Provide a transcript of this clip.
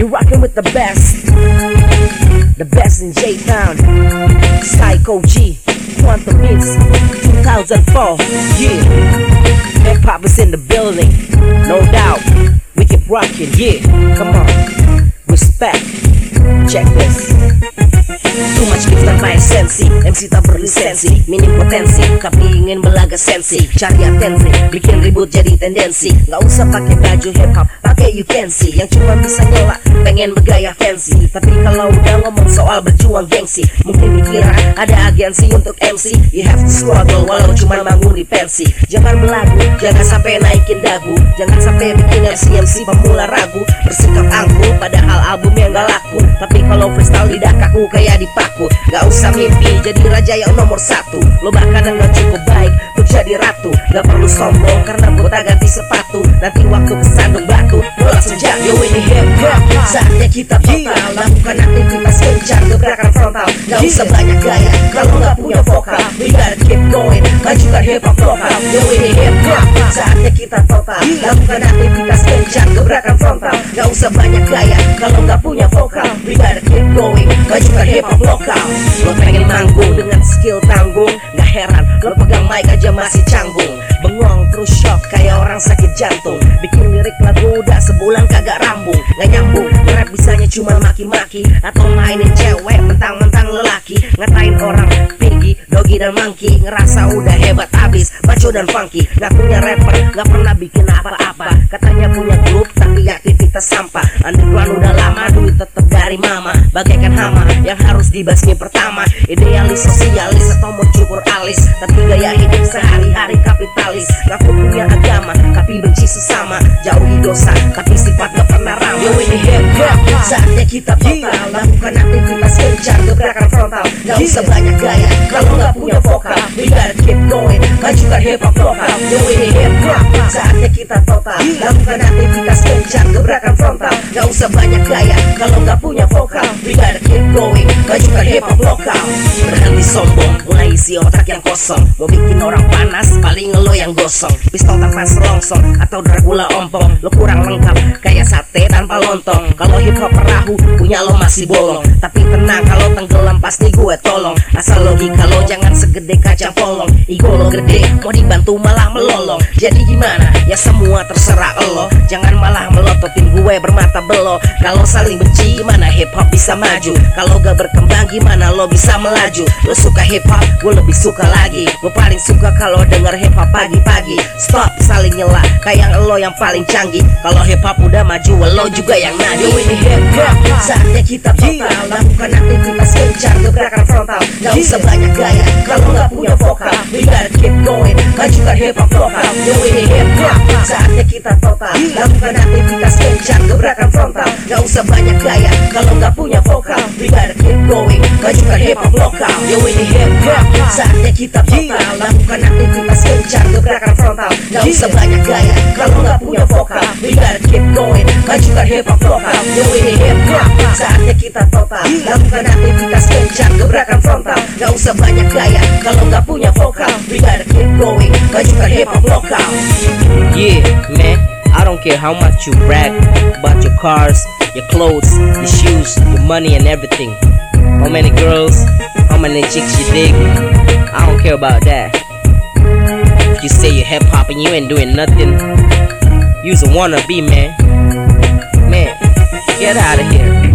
You're rocking with the best. The best in J Town. Psycho G. Quantum Mix. 2004. Yeah. Hip hop is in the building. No doubt. We keep rocking. Yeah. Come on. Respect. Check this. Too much gift tanpa esensi MC tak berlisensi. Minim potensi Tapi ingin belaga sensi. Cari atensi. Bikin ribut jadi tendensi. Gak usah pakai baju hip hop. Pakai you can see. Yang cuma bisa nyela Pengen bergaya fancy. Tapi kalau udah ngomong soal berjuang gengsi Mungkin dikira ada agensi untuk MC You have to struggle Walau cuma bangun di pensi Jangan belagu Jangan sampai naikin dagu. Jangan sampai bikin MC-MC pemula ragu. Bersikap angkuh Padahal album yang gak laku. Tapi kalau freestyle lidah kaku kayak dipaku Gak usah mimpi jadi raja yang nomor satu. Lo bahkan gak cukup baik untuk jadi ratu. Gak perlu sombong karena gue tak ganti sepatu. Nanti waktu kesandung batu Lo langsung jadi Yo ini hip hop Saatnya kita total Lakukan aktivitas kencar gebrakan frontal. Gak usah banyak gaya Kalau gak punya vokal. We gotta keep going Majukan hip hop lokal. Yo ini hip hop Saatnya kita total Lakukan aktivitas kencar gebrakan frontal. Gak usah banyak gaya Kalau gak punya vokal lokal. Lo pengen manggung dengan skill tanggung. Gak heran lo pegang mic aja masih canggung. Bengong terus shock kayak orang sakit jantung. Bikin lirik lagu udah sebulan kagak rambung. Gak nyambung Rap bisanya cuma maki-maki. Atau mainin cewek mentang-mentang lelaki. Ngatain orang pinky, doggy dan monkey. Ngerasa udah hebat abis Macho dan funky. Gak punya rapper Gak pernah bikin apa-apa. Katanya punya grup tapi aktivitas sampah. Underground udah lama duit tetep dari mama. Bagaikan hama yang harus dibasmi pertama. Idealis sosialis atau mau cukur alis. Tapi gaya hidup sehari-hari kapitalis. Ngaku punya agama tapi benci sesama. Jauhi dosa tapi sifat gak pernah ramah. Yo ini hip hop. Saatnya kita total. Lakukan aktivitas kencar gebrakan frontal. Gak usah banyak gaya Kalau gak punya vokal. We gotta keep going. Majukan hip hop lokal. Yo ini hip Saatnya kita total. Lakukan aktivitas kencar gebrakan frontal. Gak usah banyak gaya Kalau gak punya vokal. We gotta keep going Majukan hip hop lokal Berhenti sombong Mulai isi otak yang kosong. Mau bikin orang panas Paling lo yang gosong. Pistol tanpa selongsong Atau Dracula ompong. Lo kurang lengkap Kayak sate tanpa lontong. Kalau hip hop perahu Punya lo masih bolong. Tapi tenang kalau tenggelam pasti gue tolong. Asal logika lo jangan segede kaca polong. Ego lo gede Mau dibantu malah melolong. Jadi gimana? Ya semua terserah lo. Jangan malah melototin gue bermata belo. Kalau saling benci gimana hip hop bisa maju? Kalau gak berkembang gimana lo bisa melaju? Lo suka hip hop gue lebih suka lagi. Gue paling suka kalau denger hip hop pagi-pagi. Stop saling nyela Kayak lo yang paling canggih. Kalau hip hop udah maju lo juga yang nagih Yo ini hip hop Saatnya kita total Lakukan aktivitas kencar gebrakan frontal. Gak usah banyak gaya Kalau gak punya vokal. We gotta keep going Majukan hip hop lokal. Yo ini hip hop Saatnya kita total Lakukan aktivitas kencar gebrakan frontal Gak usah banyak gaya. Kalau gak punya vokal We gotta keep going. Majukan hip hop lokal. Yo ini hip hop. Saatnya kita total Lakukan aktivitas kencar gebrakan frontal. Gak usah banyak gaya. Kalau gak punya vokal We gotta keep going. Majukan hip hop lokal. Yo ini hip hop. Saatnya kita total Lakukan aktivitas kencar gebrakan frontal. Gak usah banyak gaya. Kalau gak punya vokal We gotta keep going. Majukan hip hop lokal. Yeah, man. I don't care how much you brag about your cars, your clothes, your shoes, your money, and everything. How many girls, how many chicks you dig. I don't care about that. You say you're hip hop and you ain't doing nothing, you's a wannabe, man. Man, get out of here.